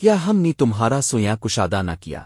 کیا ہم نے تمہارا سویاں کشادہ نہ کیا؟